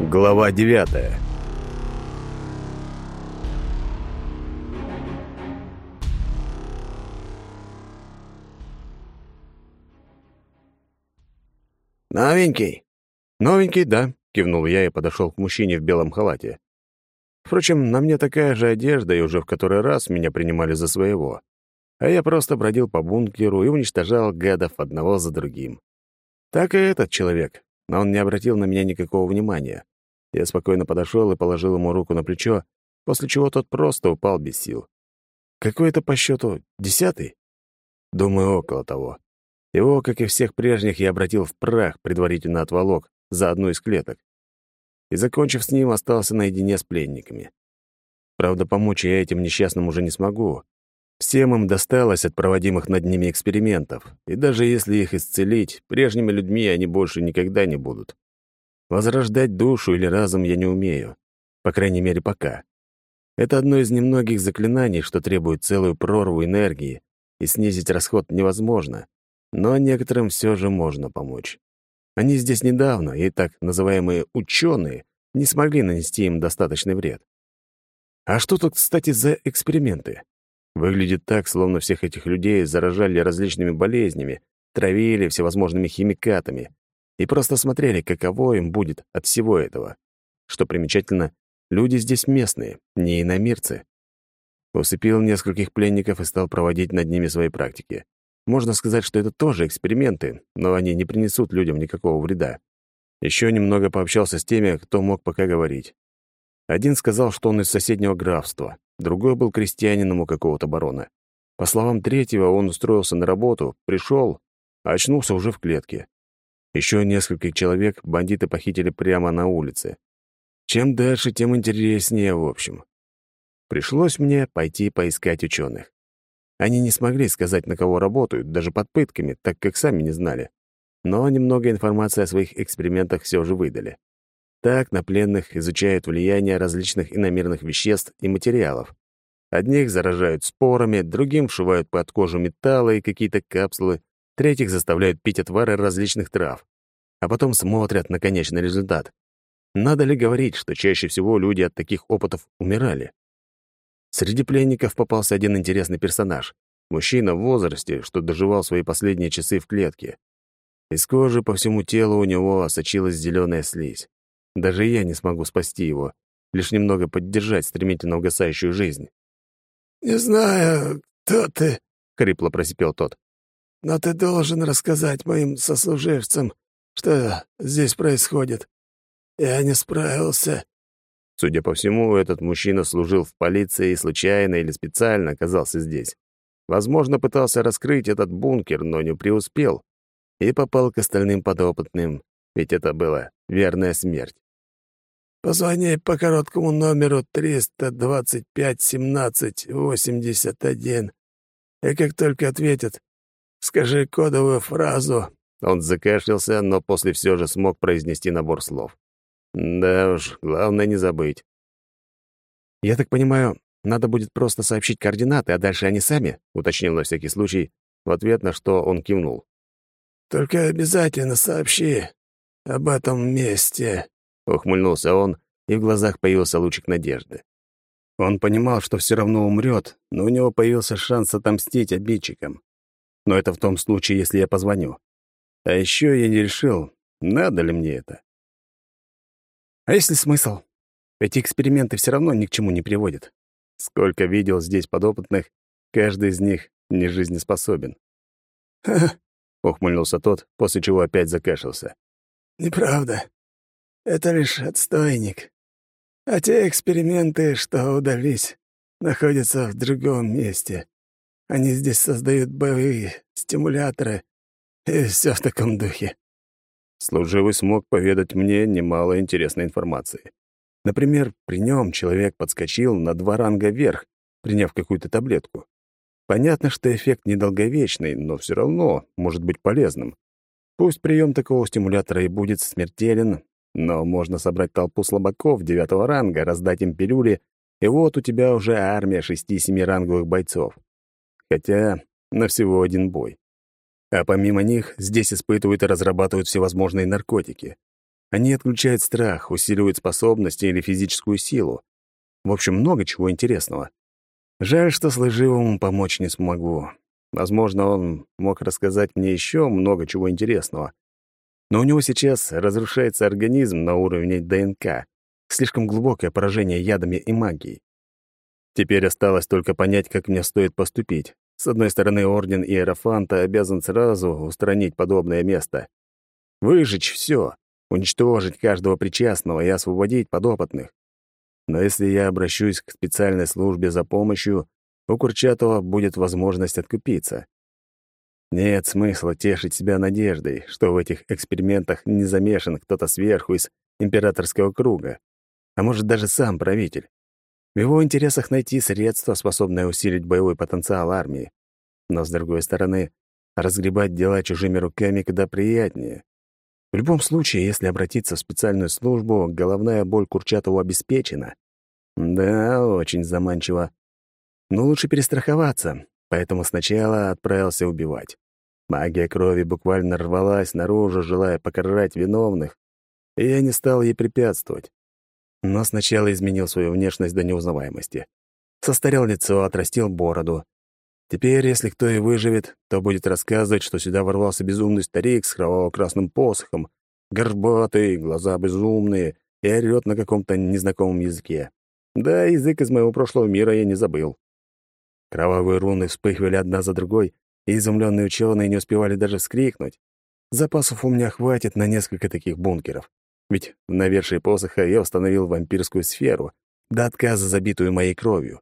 Глава девятая «Новенький?» «Новенький, да», — кивнул я и подошел к мужчине в белом халате. Впрочем, на мне такая же одежда, и уже в который раз меня принимали за своего. А я просто бродил по бункеру и уничтожал гадов одного за другим. Так и этот человек, но он не обратил на меня никакого внимания. Я спокойно подошел и положил ему руку на плечо, после чего тот просто упал без сил. Какой это по счету? Десятый? Думаю, около того. Его, как и всех прежних, я обратил в прах, предварительно отволок, за одну из клеток. И, закончив с ним, остался наедине с пленниками. Правда, помочь я этим несчастным уже не смогу. Всем им досталось от проводимых над ними экспериментов, и даже если их исцелить, прежними людьми они больше никогда не будут. Возрождать душу или разум я не умею. По крайней мере, пока. Это одно из немногих заклинаний, что требует целую прорву энергии, и снизить расход невозможно но некоторым все же можно помочь. Они здесь недавно, и так называемые ученые не смогли нанести им достаточный вред. А что тут, кстати, за эксперименты? Выглядит так, словно всех этих людей заражали различными болезнями, травили всевозможными химикатами и просто смотрели, каково им будет от всего этого. Что примечательно, люди здесь местные, не иномирцы. Усыпил нескольких пленников и стал проводить над ними свои практики. Можно сказать, что это тоже эксперименты, но они не принесут людям никакого вреда. Еще немного пообщался с теми, кто мог пока говорить. Один сказал, что он из соседнего графства, другой был крестьянином у какого-то барона. По словам третьего, он устроился на работу, пришел, а очнулся уже в клетке. Еще нескольких человек бандиты похитили прямо на улице. Чем дальше, тем интереснее, в общем. Пришлось мне пойти поискать ученых. Они не смогли сказать, на кого работают, даже под пытками, так как сами не знали. Но немного информации о своих экспериментах все же выдали. Так на пленных изучают влияние различных иномерных веществ и материалов. Одних заражают спорами, другим вшивают под кожу металлы и какие-то капсулы, третьих заставляют пить отвары различных трав. А потом смотрят на конечный результат. Надо ли говорить, что чаще всего люди от таких опытов умирали? Среди пленников попался один интересный персонаж. Мужчина в возрасте, что доживал свои последние часы в клетке. Из кожи по всему телу у него сочилась зеленая слизь. Даже я не смогу спасти его, лишь немного поддержать стремительно угасающую жизнь. «Не знаю, кто ты», — хрипло просипел тот. «Но ты должен рассказать моим сослуживцам, что здесь происходит. Я не справился. Судя по всему, этот мужчина служил в полиции и случайно или специально оказался здесь. Возможно, пытался раскрыть этот бункер, но не преуспел. И попал к остальным подопытным, ведь это была верная смерть. «Позвони по короткому номеру 325-17-81, и как только ответят, скажи кодовую фразу». Он закашлялся, но после все же смог произнести набор слов. Да уж, главное не забыть. «Я так понимаю, надо будет просто сообщить координаты, а дальше они сами?» — уточнил на всякий случай, в ответ на что он кивнул. «Только обязательно сообщи об этом месте», — ухмыльнулся он, и в глазах появился лучик надежды. Он понимал, что все равно умрет, но у него появился шанс отомстить обидчикам. Но это в том случае, если я позвоню. А еще я не решил, надо ли мне это. А если смысл? Эти эксперименты все равно ни к чему не приводят. Сколько видел здесь подопытных, каждый из них не жизнеспособен. «Ха-ха», — ухмыльнулся тот, после чего опять закашлялся. «Неправда. Это лишь отстойник. А те эксперименты, что удались, находятся в другом месте. Они здесь создают боевые стимуляторы и все в таком духе. Служивый смог поведать мне немало интересной информации. Например, при нем человек подскочил на два ранга вверх, приняв какую-то таблетку. Понятно, что эффект недолговечный, но все равно может быть полезным. Пусть прием такого стимулятора и будет смертелен, но можно собрать толпу слабаков девятого ранга, раздать им пилюли, и вот у тебя уже армия шести-семи ранговых бойцов. Хотя на всего один бой. А помимо них, здесь испытывают и разрабатывают всевозможные наркотики. Они отключают страх, усиливают способности или физическую силу. В общем, много чего интересного. Жаль, что служивому помочь не смогу. Возможно, он мог рассказать мне еще много чего интересного. Но у него сейчас разрушается организм на уровне ДНК. Слишком глубокое поражение ядами и магией. Теперь осталось только понять, как мне стоит поступить. С одной стороны, Орден Иерофанта обязан сразу устранить подобное место. Выжечь все, уничтожить каждого причастного и освободить подопытных. Но если я обращусь к специальной службе за помощью, у Курчатова будет возможность откупиться. Нет смысла тешить себя надеждой, что в этих экспериментах не замешан кто-то сверху из императорского круга, а может даже сам правитель. В его интересах найти средства, способные усилить боевой потенциал армии. Но, с другой стороны, разгребать дела чужими руками куда приятнее. В любом случае, если обратиться в специальную службу, головная боль Курчатову обеспечена. Да, очень заманчиво. Но лучше перестраховаться, поэтому сначала отправился убивать. Магия крови буквально рвалась наружу, желая покарать виновных, и я не стал ей препятствовать. Но сначала изменил свою внешность до неузнаваемости. Состарел лицо, отрастил бороду. Теперь, если кто и выживет, то будет рассказывать, что сюда ворвался безумный старик с кроваво-красным посохом, горбатый, глаза безумные, и орёт на каком-то незнакомом языке. Да, язык из моего прошлого мира я не забыл. Кровавые руны вспыхивали одна за другой, и изумленные ученые не успевали даже вскрикнуть. Запасов у меня хватит на несколько таких бункеров. Ведь в навершие посоха я установил вампирскую сферу, до отказа забитую моей кровью.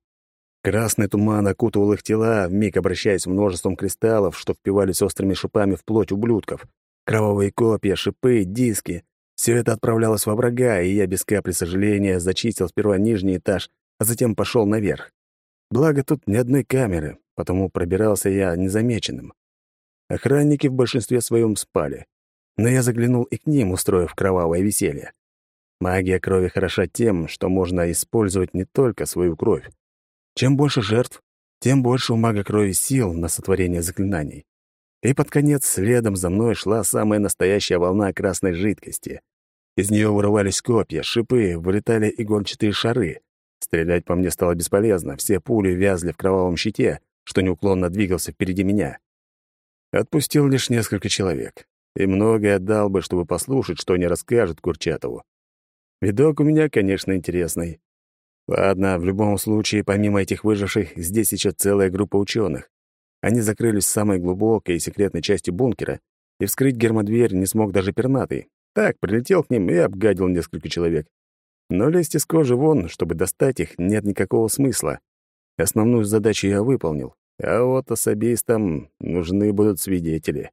Красный туман окутывал их тела, вмиг обращаясь множеством кристаллов, что впивались острыми шипами в плоть ублюдков. Кровавые копья, шипы, диски — все это отправлялось во врага, и я без капли сожаления зачистил сперва нижний этаж, а затем пошел наверх. Благо, тут ни одной камеры, потому пробирался я незамеченным. Охранники в большинстве своем спали, но я заглянул и к ним, устроив кровавое веселье. Магия крови хороша тем, что можно использовать не только свою кровь, чем больше жертв, тем больше у мага крови сил на сотворение заклинаний. И под конец следом за мной шла самая настоящая волна красной жидкости. Из нее вырывались копья, шипы, вылетали игольчатые шары. Стрелять по мне стало бесполезно, все пули вязли в кровавом щите, что неуклонно двигался впереди меня. Отпустил лишь несколько человек, и многое отдал бы, чтобы послушать, что они расскажут Курчатову. Видок у меня, конечно, интересный. Ладно, в любом случае, помимо этих выживших, здесь еще целая группа ученых. Они закрылись в самой глубокой и секретной части бункера, и вскрыть гермодверь не смог даже пернатый. Так, прилетел к ним и обгадил несколько человек. Но лезть из кожи вон, чтобы достать их, нет никакого смысла. Основную задачу я выполнил, а вот особистам нужны будут свидетели.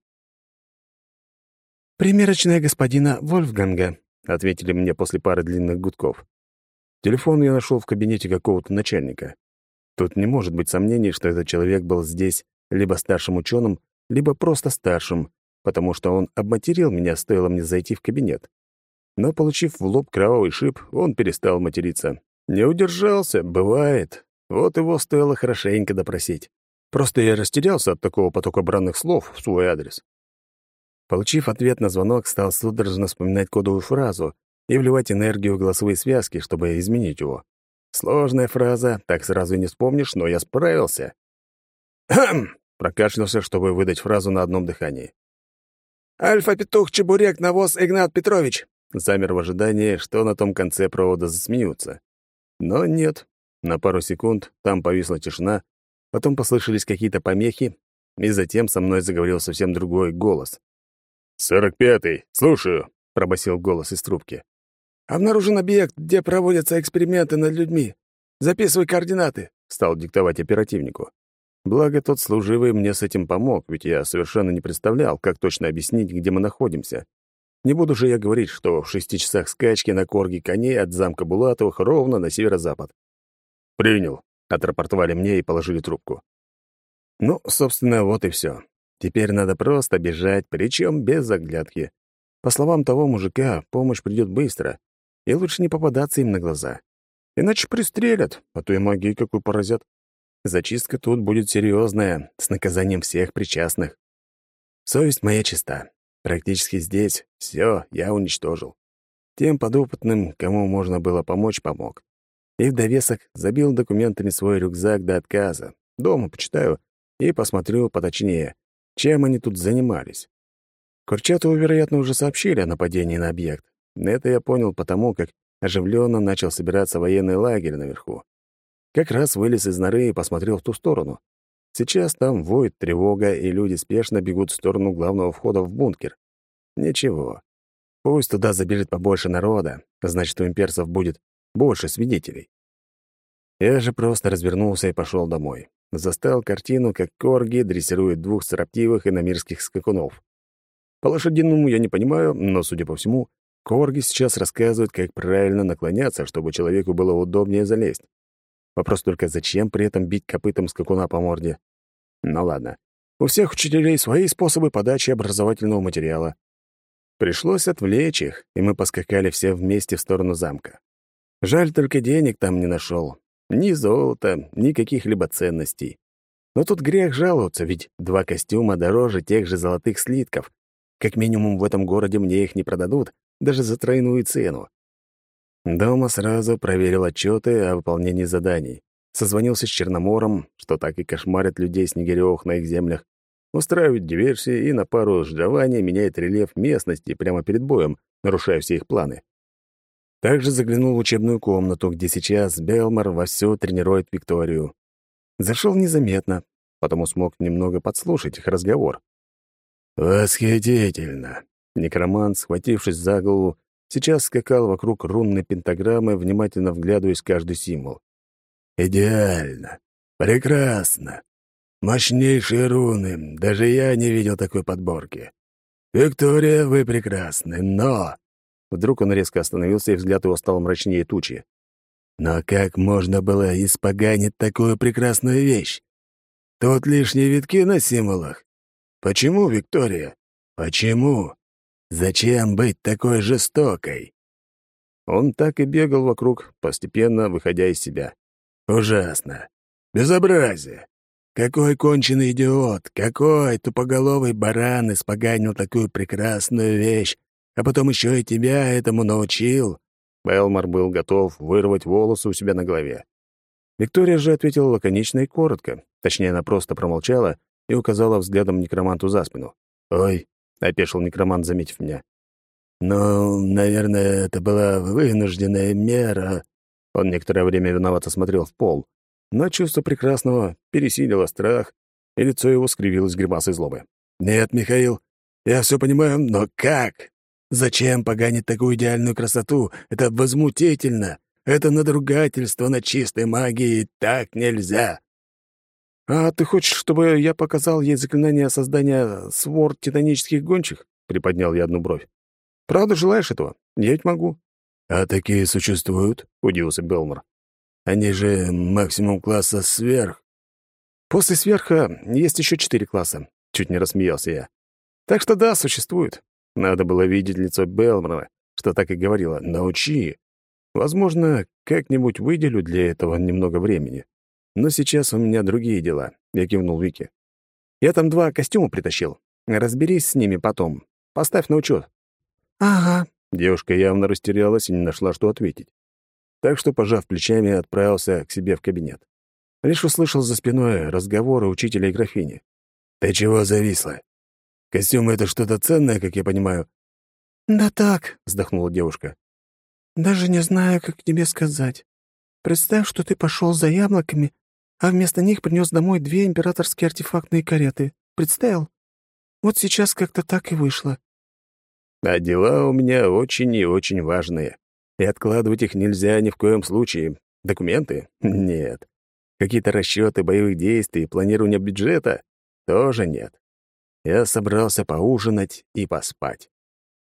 «Примерочная господина Вольфганга», — ответили мне после пары длинных гудков. Телефон я нашел в кабинете какого-то начальника. Тут не может быть сомнений, что этот человек был здесь либо старшим ученым, либо просто старшим, потому что он обматерил меня, стоило мне зайти в кабинет. Но, получив в лоб кровавый шип, он перестал материться. Не удержался, бывает. Вот его стоило хорошенько допросить. Просто я растерялся от такого потока бранных слов в свой адрес. Получив ответ на звонок, стал судорожно вспоминать кодовую фразу, и вливать энергию в голосовые связки, чтобы изменить его. Сложная фраза, так сразу и не вспомнишь, но я справился. «Хм!» — прокашлялся, чтобы выдать фразу на одном дыхании. «Альфа-петух, чебурек, навоз, Игнат Петрович!» Замер в ожидании, что на том конце провода засмеются. Но нет. На пару секунд там повисла тишина, потом послышались какие-то помехи, и затем со мной заговорил совсем другой голос. «Сорок пятый, слушаю», — пробасил голос из трубки. «Обнаружен объект, где проводятся эксперименты над людьми. Записывай координаты», — стал диктовать оперативнику. Благо, тот служивый мне с этим помог, ведь я совершенно не представлял, как точно объяснить, где мы находимся. Не буду же я говорить, что в шести часах скачки на корге коней от замка Булатовых ровно на северо-запад. «Принял», — отрапортовали мне и положили трубку. Ну, собственно, вот и все. Теперь надо просто бежать, причем без заглядки. По словам того мужика, помощь придет быстро, и лучше не попадаться им на глаза. Иначе пристрелят, а то и магии какую поразят. Зачистка тут будет серьезная, с наказанием всех причастных. Совесть моя чиста. Практически здесь все я уничтожил. тем подопытным, кому можно было помочь, помог. И в довесок забил документами свой рюкзак до отказа. Дома почитаю и посмотрю поточнее, чем они тут занимались. Курчатову, вероятно, уже сообщили о нападении на объект. Это я понял потому, как оживленно начал собираться военный лагерь наверху. Как раз вылез из норы и посмотрел в ту сторону. Сейчас там воет тревога, и люди спешно бегут в сторону главного входа в бункер. Ничего. Пусть туда забежит побольше народа, значит, у имперцев будет больше свидетелей. Я же просто развернулся и пошел домой. Застал картину, как корги дрессируют двух строптивых и намирских скакунов. По лошадиному я не понимаю, но, судя по всему, корги сейчас рассказывают, как правильно наклоняться, чтобы человеку было удобнее залезть. Вопрос только, зачем при этом бить копытом скакуна по морде? Ну ладно. У всех учителей свои способы подачи образовательного материала. Пришлось отвлечь их, и мы поскакали все вместе в сторону замка. Жаль, только денег там не нашел. Ни золота, ни каких-либо ценностей. Но тут грех жаловаться, ведь два костюма дороже тех же золотых слитков. Как минимум в этом городе мне их не продадут, даже за тройную цену. Дома сразу проверил отчеты о выполнении заданий. Созвонился с Черномором, что так и кошмарит людей Снегирёвых на их землях. Устраивает диверсии и на пару сжавания меняет рельеф местности прямо перед боем, нарушая все их планы. Также заглянул в учебную комнату, где сейчас Белмар вовсю тренирует Викторию. Зашел незаметно, потому смог немного подслушать их разговор. «Восхитительно!» Некромант, схватившись за голову, сейчас скакал вокруг рунной пентаграммы, внимательно вглядываясь в каждый символ. «Идеально! Прекрасно! Мощнейшие руны! Даже я не видел такой подборки! Виктория, вы прекрасны, но...» Вдруг он резко остановился, и взгляд его стал мрачнее тучи. «Но как можно было испоганить такую прекрасную вещь? Тут лишние витки на символах. Почему, Виктория? Почему? Зачем быть такой жестокой?» Он так и бегал вокруг, постепенно выходя из себя. «Ужасно! Безобразие! Какой конченый идиот! Какой тупоголовый баран испоганил такую прекрасную вещь, а потом еще и тебя этому научил!» Белмар был готов вырвать волосы у себя на голове. Виктория же ответила лаконично и коротко. Точнее, она просто промолчала и указала взглядом некроманту за спину. «Ой, — опешил некромант, заметив меня. «Ну, наверное, это была вынужденная мера». Он некоторое время виновато смотрел в пол, но чувство прекрасного пересилило страх, и лицо его скривилось гримасой злобы. «Нет, Михаил, я все понимаю, но как? Зачем поганить такую идеальную красоту? Это возмутительно. Это надругательство над чистой магией. Так нельзя!» «А ты хочешь, чтобы я показал ей заклинание создания свор титанических гончих?» — приподнял я одну бровь. «Правда желаешь этого? Я ведь могу». «А такие существуют?» — удивился Белмор. «Они же максимум класса сверх». «После сверха есть еще четыре класса», — чуть не рассмеялся я. «Так что да, существует. Надо было видеть лицо Белмора, что так и говорила. Научи. Возможно, как-нибудь выделю для этого немного времени. Но сейчас у меня другие дела», — я кивнул Вике. «Я там два костюма притащил. Разберись с ними потом. Поставь на учет». «Ага». Девушка явно растерялась и не нашла, что ответить. Так что, пожав плечами, отправился к себе в кабинет. Лишь услышал за спиной разговоры учителя и графини. «Ты чего зависла? Костюм — это что-то ценное, как я понимаю?» «Да так», — вздохнула девушка. «Даже не знаю, как тебе сказать. Представь, что ты пошел за яблоками, а вместо них принес домой две императорские артефактные кареты. Представил? Вот сейчас как-то так и вышло. А дела у меня очень и очень важные. И откладывать их нельзя ни в коем случае. Документы? Нет. Какие-то расчеты боевых действий, планирование бюджета? Тоже нет. Я собрался поужинать и поспать.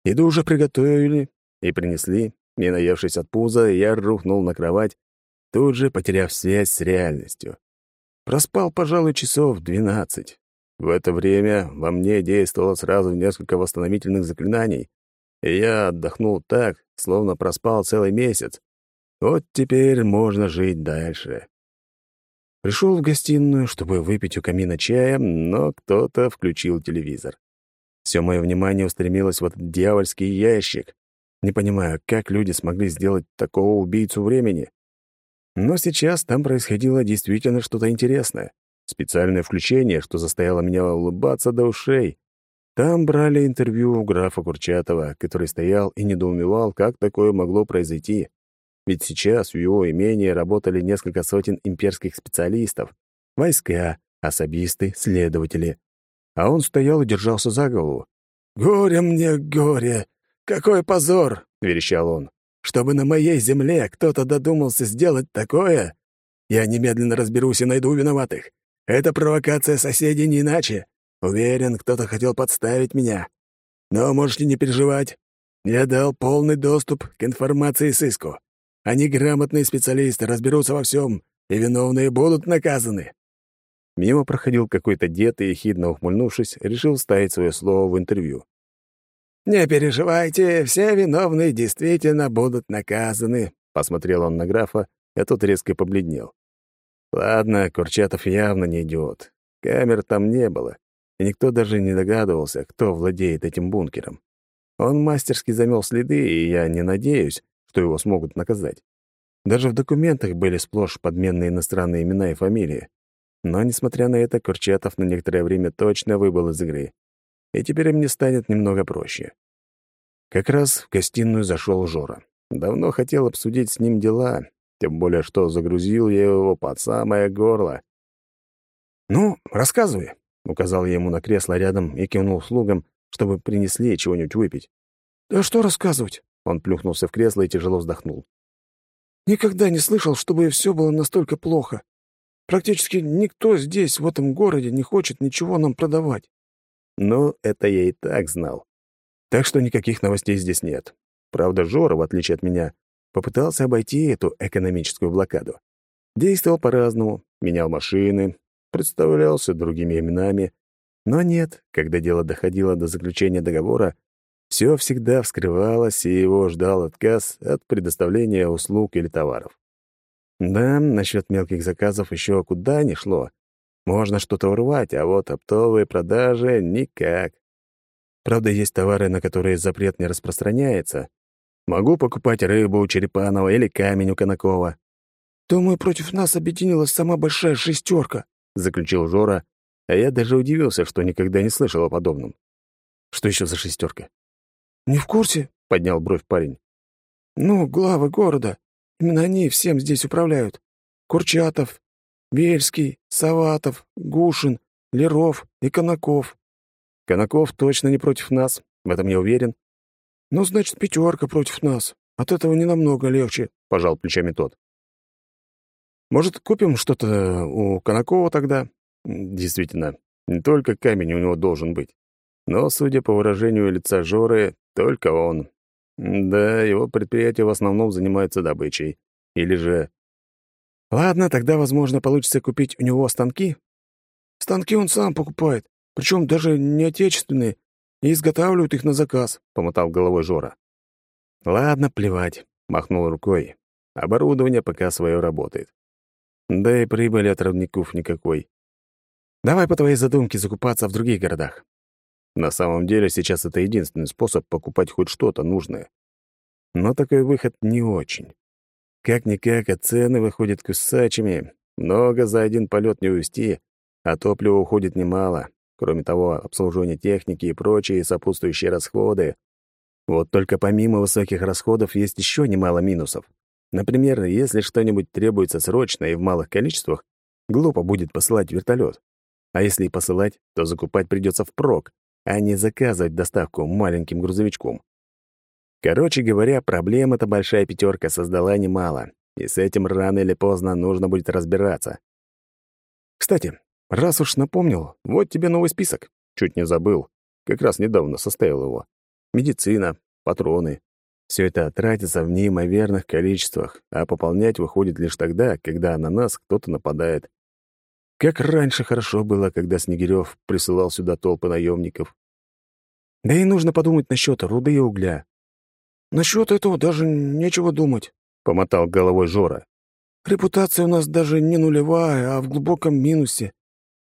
Еду уже приготовили и принесли, не наевшись от пуза, я рухнул на кровать тут же потеряв связь с реальностью. Проспал, пожалуй, часов двенадцать. В это время во мне действовало сразу несколько восстановительных заклинаний, и я отдохнул так, словно проспал целый месяц. Вот теперь можно жить дальше. Пришел в гостиную, чтобы выпить у камина чая, но кто-то включил телевизор. Все мое внимание устремилось в этот дьявольский ящик. Не понимаю, как люди смогли сделать такого убийцу времени. Но сейчас там происходило действительно что-то интересное. Специальное включение, что заставило меня улыбаться до ушей. Там брали интервью у графа Курчатова, который стоял и недоумевал, как такое могло произойти. Ведь сейчас в его имении работали несколько сотен имперских специалистов, войска, особисты, следователи. А он стоял и держался за голову. «Горе мне, горе! Какой позор!» — верещал он. «Чтобы на моей земле кто-то додумался сделать такое, я немедленно разберусь и найду виноватых. Это провокация соседей не иначе. Уверен, кто-то хотел подставить меня. Но можете не переживать. Я дал полный доступ к информации сыску. Они грамотные специалисты, разберутся во всем, и виновные будут наказаны». Мимо проходил какой-то дед и, ехидно ухмыльнувшись, решил ставить свое слово в интервью. «Не переживайте, все виновные действительно будут наказаны», — посмотрел он на графа, а тот резко побледнел. Ладно, Курчатов явно не идиот. Камер там не было, и никто даже не догадывался, кто владеет этим бункером. Он мастерски замел следы, и я не надеюсь, что его смогут наказать. Даже в документах были сплошь подменные иностранные имена и фамилии. Но, несмотря на это, Курчатов на некоторое время точно выбыл из игры. И теперь мне станет немного проще. Как раз в гостиную зашел Жора. Давно хотел обсудить с ним дела, тем более что загрузил я его под самое горло. «Ну, рассказывай», — указал я ему на кресло рядом и кивнул слугам, чтобы принесли чего-нибудь выпить. «Да что рассказывать? Он плюхнулся в кресло и тяжело вздохнул. «Никогда не слышал, чтобы все было настолько плохо. Практически никто здесь, в этом городе, не хочет ничего нам продавать». «Ну, это я и так знал. Так что никаких новостей здесь нет. Правда, Жора, в отличие от меня, попытался обойти эту экономическую блокаду. Действовал по-разному, менял машины, представлялся другими именами. Но нет, когда дело доходило до заключения договора, все всегда вскрывалось, и его ждал отказ от предоставления услуг или товаров. Да, насчет мелких заказов еще куда ни шло. Можно что-то урвать, а вот оптовые продажи — никак. Правда, есть товары, на которые запрет не распространяется. Могу покупать рыбу у Черепанова или камень у Конакова. «Думаю, против нас объединилась сама большая шестерка», — заключил Жора, а я даже удивился, что никогда не слышал о подобном. Что еще за шестерка? «Не в курсе?» — поднял бровь парень. «Ну, главы города. Именно они всем здесь управляют. Курчатов, Бельский, Саватов, Гушин, Леров и Конаков». «Конаков точно не против нас, в этом я уверен». «Ну, значит, пятерка против нас. От этого не намного легче», — пожал плечами тот. «Может, купим что-то у Конакова тогда?» «Действительно, не только камень у него должен быть. Но, судя по выражению лица Жоры, только он. Да, его предприятие в основном занимается добычей. Или же... Ладно, тогда, возможно, получится купить у него станки. Станки он сам покупает, причем даже не отечественные, и изготавливают их на заказ, — помотал головой Жора. Ладно, плевать, — махнул рукой. Оборудование пока свое работает. Да и прибыли от родников никакой. Давай по твоей задумке закупаться в других городах. На самом деле сейчас это единственный способ покупать хоть что-то нужное. Но такой выход не очень. Как-никак, а цены выходят кусачими. Много за один полет не увезти, а топлива уходит немало. Кроме того, обслуживание техники и прочие сопутствующие расходы. Вот только помимо высоких расходов есть еще немало минусов. Например, если что-нибудь требуется срочно и в малых количествах, глупо будет посылать вертолет. А если и посылать, то закупать придется впрок, а не заказывать доставку маленьким грузовичком. Короче говоря, проблем эта большая пятерка создала немало, и с этим рано или поздно нужно будет разбираться. Кстати, раз уж напомнил, вот тебе новый список. Чуть не забыл. Как раз недавно составил его. Медицина, патроны. Все это тратится в неимоверных количествах, а пополнять выходит лишь тогда, когда на нас кто-то нападает. Как раньше хорошо было, когда Снегирев присылал сюда толпы наемников. Да и нужно подумать насчет руды и угля. Насчет этого даже нечего думать, помотал головой Жора. Репутация у нас даже не нулевая, а в глубоком минусе.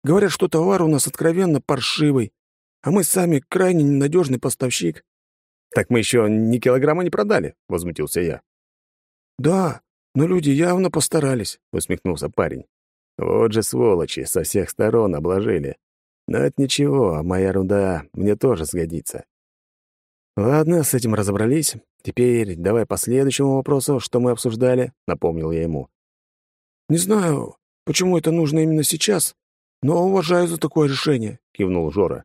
Говорят, что товар у нас откровенно паршивый, а мы сами крайне ненадежный поставщик. «Так мы еще ни килограмма не продали», — возмутился я. «Да, но люди явно постарались», — усмехнулся парень. «Вот же сволочи, со всех сторон обложили. Но это ничего, моя руда мне тоже сгодится». «Ладно, с этим разобрались. Теперь давай по следующему вопросу, что мы обсуждали», — напомнил я ему. «Не знаю, почему это нужно именно сейчас, но уважаю за такое решение», — кивнул Жора.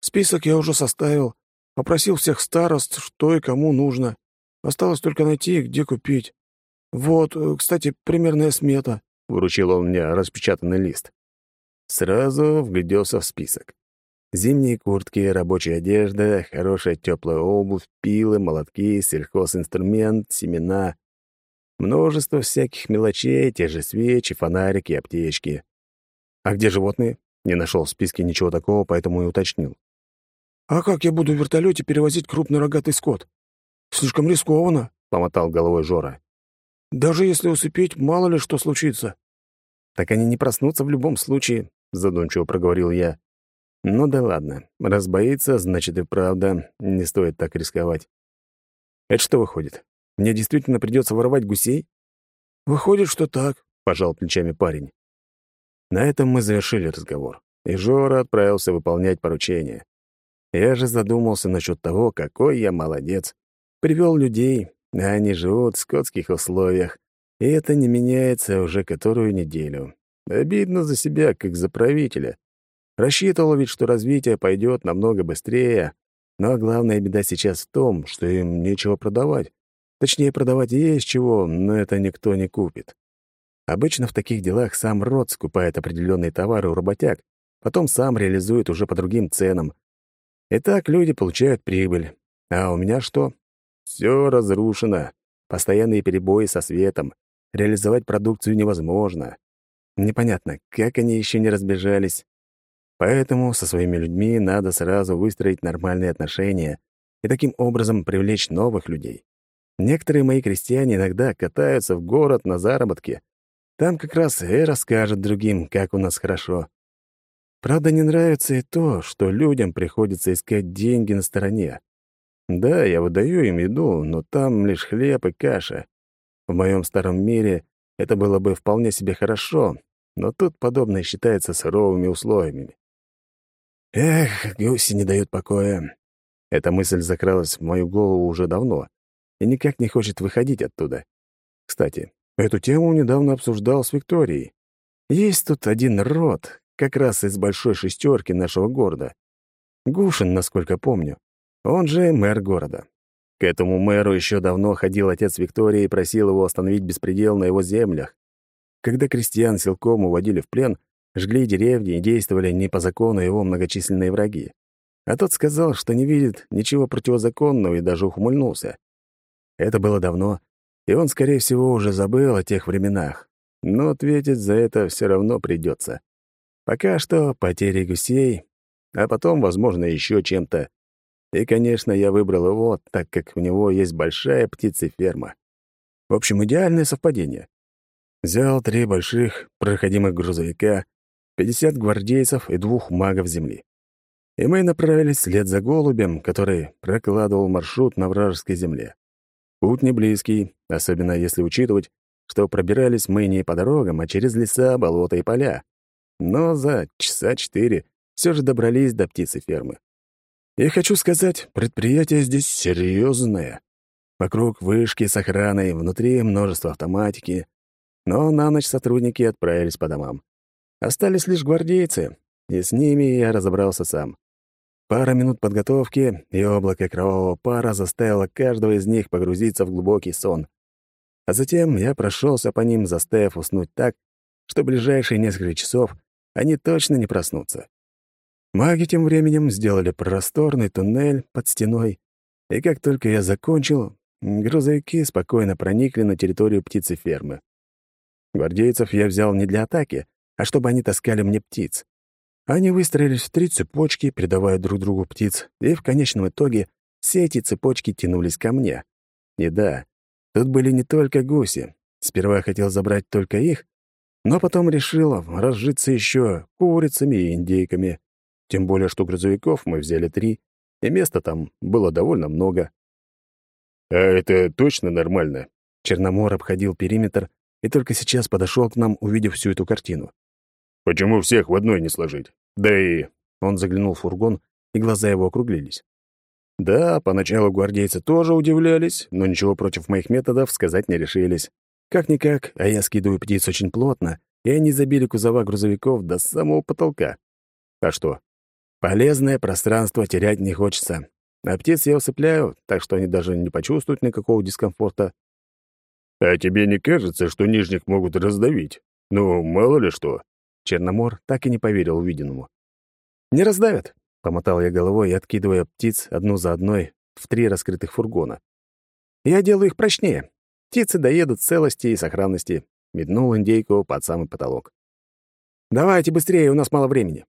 «Список я уже составил, Попросил всех старост, что и кому нужно. Осталось только найти, где купить. Вот, кстати, примерная смета. Вручил он мне распечатанный лист. Сразу вгляделся в список. Зимние куртки, рабочая одежда, хорошая теплая обувь, пилы, молотки, сельхозинструмент, семена. Множество всяких мелочей, те же свечи, фонарики, аптечки. А где животные? Не нашел в списке ничего такого, поэтому и уточнил. «А как я буду в вертолете перевозить крупный рогатый скот? Слишком рискованно», — помотал головой Жора. «Даже если усыпить, мало ли что случится». «Так они не проснутся в любом случае», — задумчиво проговорил я. «Ну да ладно. Раз боится, значит и правда. Не стоит так рисковать». «Это что выходит? Мне действительно придется воровать гусей?» «Выходит, что так», — пожал плечами парень. На этом мы завершили разговор, и Жора отправился выполнять поручение. Я же задумался насчет того, какой я молодец. Привел людей, а они живут в скотских условиях, и это не меняется уже которую неделю. Обидно за себя, как за правителя. Рассчитывал ведь, что развитие пойдет намного быстрее, но главная беда сейчас в том, что им нечего продавать. Точнее, продавать есть чего, но это никто не купит. Обычно в таких делах сам род скупает определенные товары у работяг, потом сам реализует уже по другим ценам, и так люди получают прибыль. А у меня что? Все разрушено. Постоянные перебои со светом. Реализовать продукцию невозможно. Непонятно, как они еще не разбежались. Поэтому со своими людьми надо сразу выстроить нормальные отношения и таким образом привлечь новых людей. Некоторые мои крестьяне иногда катаются в город на заработки. Там как раз и расскажут другим, как у нас хорошо. Правда, не нравится и то, что людям приходится искать деньги на стороне. Да, я выдаю им еду, но там лишь хлеб и каша. В моем старом мире это было бы вполне себе хорошо, но тут подобное считается суровыми условиями. Эх, гуси не дают покоя. Эта мысль закралась в мою голову уже давно и никак не хочет выходить оттуда. Кстати, эту тему недавно обсуждал с Викторией. Есть тут один род, как раз из большой шестерки нашего города. Гушин, насколько помню. Он же мэр города. К этому мэру еще давно ходил отец Виктории и просил его остановить беспредел на его землях. Когда крестьян силком уводили в плен, жгли деревни и действовали не по закону его многочисленные враги. А тот сказал, что не видит ничего противозаконного и даже ухмыльнулся. Это было давно, и он, скорее всего, уже забыл о тех временах. Но ответить за это все равно придется. Пока что потери гусей, а потом, возможно, еще чем-то. И, конечно, я выбрал его, так как у него есть большая птицеферма. В общем, идеальное совпадение. Взял три больших проходимых грузовика, 50 гвардейцев и двух магов земли. И мы направились вслед за голубем, который прокладывал маршрут на вражеской земле. Путь не близкий, особенно если учитывать, что пробирались мы не по дорогам, а через леса, болота и поля но за часа четыре все же добрались до птицефермы. И хочу сказать, предприятие здесь серьезное. Вокруг вышки с охраной, внутри множество автоматики. Но на ночь сотрудники отправились по домам. Остались лишь гвардейцы, и с ними я разобрался сам. Пара минут подготовки, и облако кровавого пара заставило каждого из них погрузиться в глубокий сон. А затем я прошелся по ним, заставив уснуть так, что ближайшие несколько часов они точно не проснутся. Маги тем временем сделали просторный туннель под стеной, и как только я закончил, грузовики спокойно проникли на территорию птицефермы. Гвардейцев я взял не для атаки, а чтобы они таскали мне птиц. Они выстроились в три цепочки, передавая друг другу птиц, и в конечном итоге все эти цепочки тянулись ко мне. И да, тут были не только гуси. Сперва я хотел забрать только их, но потом решила разжиться еще курицами и индейками. Тем более, что грузовиков мы взяли три, и места там было довольно много. «А это точно нормально?» Черномор обходил периметр и только сейчас подошел к нам, увидев всю эту картину. «Почему всех в одной не сложить? Да и...» Он заглянул в фургон, и глаза его округлились. Да, поначалу гвардейцы тоже удивлялись, но ничего против моих методов сказать не решились. Как-никак, а я скидываю птиц очень плотно, и они забили кузова грузовиков до самого потолка. А что? Полезное пространство терять не хочется. А птиц я усыпляю, так что они даже не почувствуют никакого дискомфорта. «А тебе не кажется, что нижних могут раздавить? Ну, мало ли что». Черномор так и не поверил увиденному. «Не раздавят», — помотал я головой, откидывая птиц одну за одной в три раскрытых фургона. «Я делаю их прочнее. Птицы доедут целости и сохранности», — меднул индейку под самый потолок. «Давайте быстрее, у нас мало времени».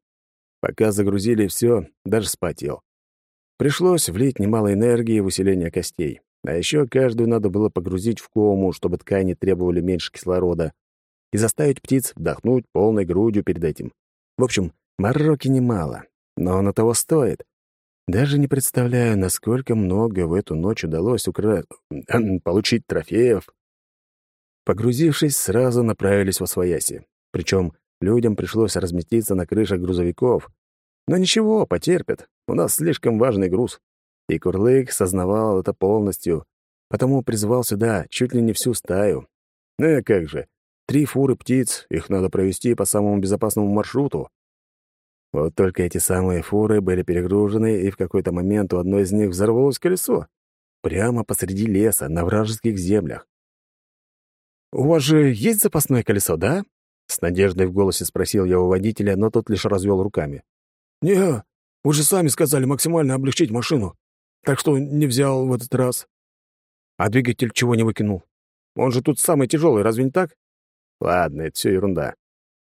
Пока загрузили все, даже спотел. Пришлось влить немало энергии в усиление костей. А еще каждую надо было погрузить в кому, чтобы ткани требовали меньше кислорода, и заставить птиц вдохнуть полной грудью перед этим. В общем, мороки немало, но оно того стоит. Даже не представляю, насколько много в эту ночь удалось укра... получить трофеев. Погрузившись, сразу направились во свояси. Причем людям пришлось разместиться на крышах грузовиков. Но ничего, потерпят. У нас слишком важный груз. И Курлык сознавал это полностью, потому призвал сюда чуть ли не всю стаю. Ну и как же, три фуры птиц, их надо провести по самому безопасному маршруту. Вот только эти самые фуры были перегружены, и в какой-то момент у одной из них взорвалось колесо. Прямо посреди леса, на вражеских землях. «У вас же есть запасное колесо, да?» С надеждой в голосе спросил я у водителя, но тот лишь развел руками. «Не, вы же сами сказали максимально облегчить машину так что не взял в этот раз. А двигатель чего не выкинул? Он же тут самый тяжелый, разве не так? Ладно, это все ерунда.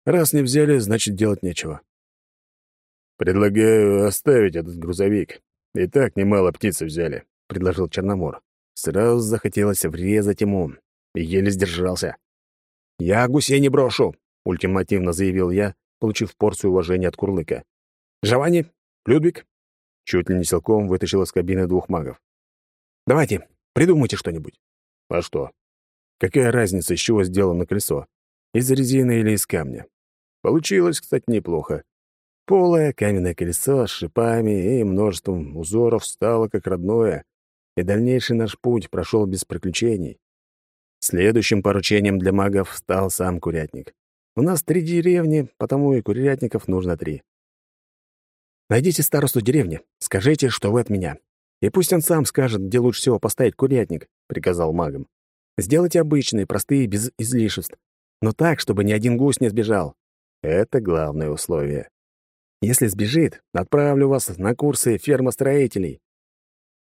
Раз не взяли, значит, делать нечего. «Предлагаю оставить этот грузовик. И так немало птицы взяли», — предложил Черномор. Сразу захотелось врезать ему, еле сдержался. «Я гусей не брошу», — ультимативно заявил я, получив порцию уважения от Курлыка. «Жавани, Людвиг, Чуть ли не силком вытащил из кабины двух магов. «Давайте, придумайте что-нибудь». «А что? Какая разница, из чего сделано колесо? Из резины или из камня?» Получилось, кстати, неплохо. Полое каменное колесо с шипами и множеством узоров стало как родное, и дальнейший наш путь прошел без приключений. Следующим поручением для магов стал сам курятник. У нас три деревни, потому и курятников нужно три. Найдите старосту деревни, скажите, что вы от меня. И пусть он сам скажет, где лучше всего поставить курятник», — приказал магам. «Сделайте обычные, простые, без излишеств. Но так, чтобы ни один гусь не сбежал. Это главное условие. Если сбежит, отправлю вас на курсы фермостроителей».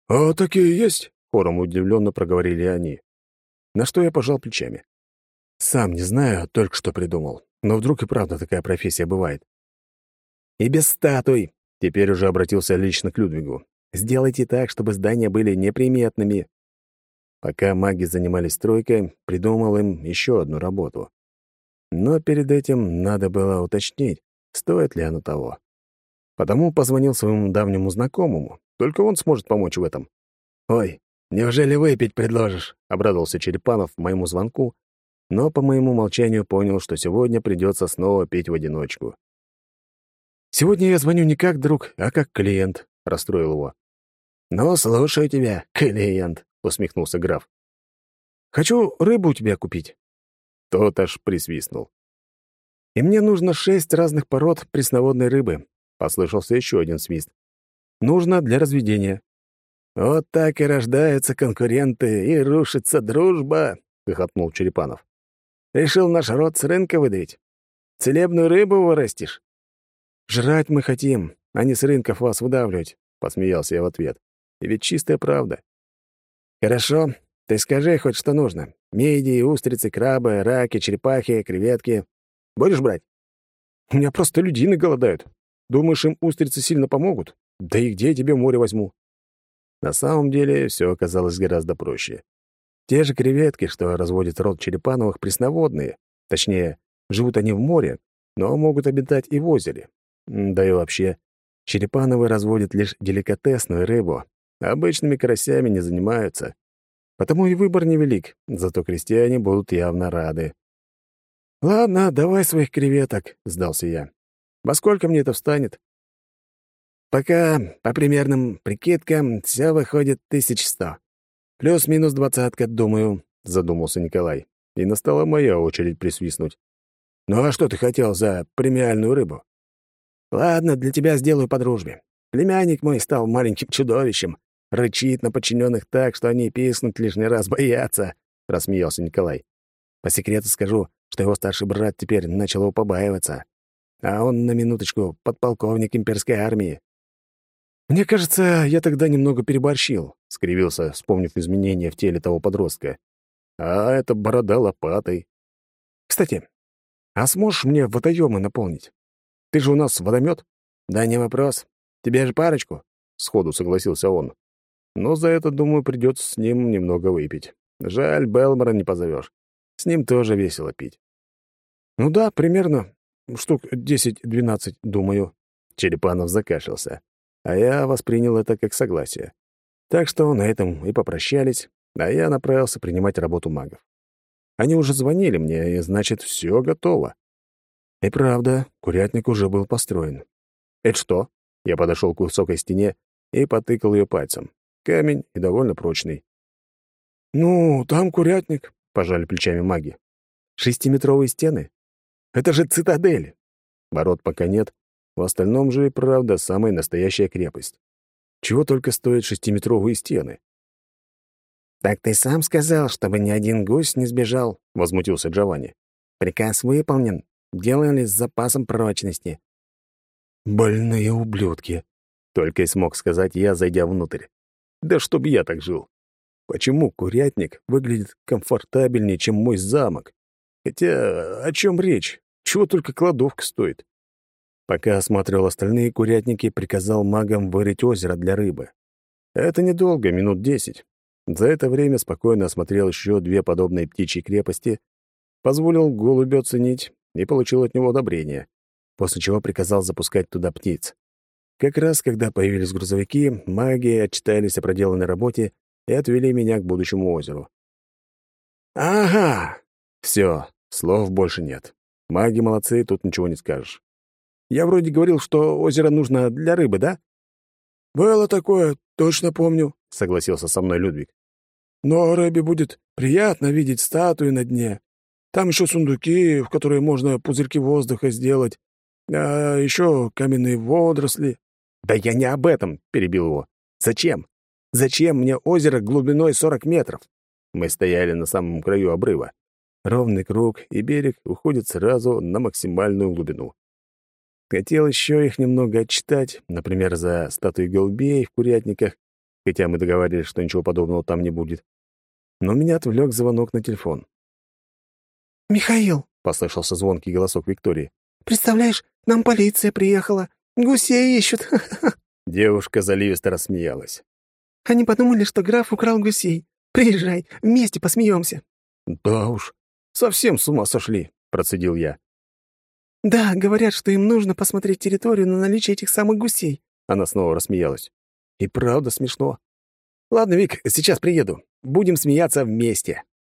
«А такие есть?» — хором удивленно проговорили они. На что я пожал плечами. Сам не знаю, только что придумал. Но вдруг и правда такая профессия бывает. «И без статуй!» Теперь уже обратился лично к Людвигу. «Сделайте так, чтобы здания были неприметными». Пока маги занимались стройкой, придумал им еще одну работу. Но перед этим надо было уточнить, стоит ли оно того. Потому позвонил своему давнему знакомому, только он сможет помочь в этом. «Ой, неужели выпить предложишь?» — обрадовался Черепанов моему звонку, но по моему молчанию понял, что сегодня придется снова пить в одиночку. «Сегодня я звоню не как друг, а как клиент», — расстроил его. «Ну, слушаю тебя, клиент», — усмехнулся граф. «Хочу рыбу у тебя купить». Тот аж присвистнул. «И мне нужно шесть разных пород пресноводной рыбы», — послышался еще один свист. «Нужно для разведения». «Вот так и рождаются конкуренты, и рушится дружба», — хохотнул Черепанов. «Решил наш род с рынка выдавить? Целебную рыбу вырастешь?» «Жрать мы хотим, а не с рынков вас выдавливать», — посмеялся я в ответ. «И ведь чистая правда». «Хорошо, ты скажи хоть что нужно. Мидии, устрицы, крабы, раки, черепахи, креветки. Будешь брать?» «У меня просто людины голодают. Думаешь, им устрицы сильно помогут? Да и где я тебе море возьму?» На самом деле все оказалось гораздо проще. Те же креветки, что разводит род черепановых, пресноводные. Точнее, живут они в море, но могут обитать и в озере. Да и вообще, Черепановы разводят лишь деликатесную рыбу, обычными карасями не занимаются. Потому и выбор невелик, зато крестьяне будут явно рады. «Ладно, давай своих креветок», — сдался я. «Во сколько мне это встанет?» «Пока, по примерным прикидкам, все выходит тысяч сто. Плюс-минус двадцатка, думаю», — задумался Николай. И настала моя очередь присвистнуть. «Ну а что ты хотел за премиальную рыбу?» «Ладно, для тебя сделаю по дружбе. Племянник мой стал маленьким чудовищем, рычит на подчиненных так, что они писнуть лишний раз боятся», — рассмеялся Николай. «По секрету скажу, что его старший брат теперь начал его побаиваться. А он, на минуточку, подполковник имперской армии». «Мне кажется, я тогда немного переборщил», — скривился, вспомнив изменения в теле того подростка. «А это борода лопатой. Кстати, а сможешь мне водоемы наполнить? Ты же у нас водомет? «Да не вопрос. Тебе же парочку», — сходу согласился он. «Но за это, думаю, придется с ним немного выпить. Жаль, Белмора не позовешь. С ним тоже весело пить». «Ну да, примерно. Штук десять-двенадцать, думаю». Черепанов закашлялся, а я воспринял это как согласие. Так что на этом и попрощались, а я направился принимать работу магов. Они уже звонили мне, и значит, все готово. И правда, курятник уже был построен. «Это что?» Я подошел к высокой стене и потыкал ее пальцем. Камень и довольно прочный. «Ну, там курятник», — пожали плечами маги. «Шестиметровые стены? Это же цитадель!» Ворот пока нет, в остальном же и правда самая настоящая крепость. Чего только стоят шестиметровые стены. «Так ты сам сказал, чтобы ни один гусь не сбежал», — возмутился Джованни. «Приказ выполнен. Делали с запасом прочности». «Больные ублюдки», — только и смог сказать я, зайдя внутрь. «Да чтоб я так жил! Почему курятник выглядит комфортабельнее, чем мой замок? Хотя о чем речь? Чего только кладовка стоит?» Пока осматривал остальные курятники, приказал магам вырыть озеро для рыбы. Это недолго, минут десять. За это время спокойно осмотрел еще две подобные птичьи крепости, позволил голубю оценить и получил от него одобрение, после чего приказал запускать туда птиц. Как раз, когда появились грузовики, маги отчитались о проделанной работе и отвели меня к будущему озеру. «Ага!» Все, слов больше нет. Маги молодцы, тут ничего не скажешь. Я вроде говорил, что озеро нужно для рыбы, да? «Было такое, точно помню», — согласился со мной Людвиг. «Но рыбе будет приятно видеть статуи на дне. Там еще сундуки, в которые можно пузырьки воздуха сделать, а еще каменные водоросли». «Да я не об этом», — перебил его. «Зачем? Зачем мне озеро глубиной 40 метров?» Мы стояли на самом краю обрыва. Ровный круг, и берег уходит сразу на максимальную глубину. Хотел еще их немного отчитать, например, за статуи голубей в курятниках, хотя мы договаривались, что ничего подобного там не будет. Но меня отвлек звонок на телефон. «Михаил», — послышался звонкий голосок Виктории, — «представляешь, нам полиция приехала. Гусей ищут». Девушка заливисто рассмеялась. «Они подумали, что граф украл гусей. Приезжай, вместе посмеемся». «Да уж, совсем с ума сошли», — процедил я. «Да, говорят, что им нужно посмотреть территорию на наличие этих самых гусей». Она снова рассмеялась. «И правда смешно. Ладно, Вик, сейчас приеду. Будем смеяться вместе».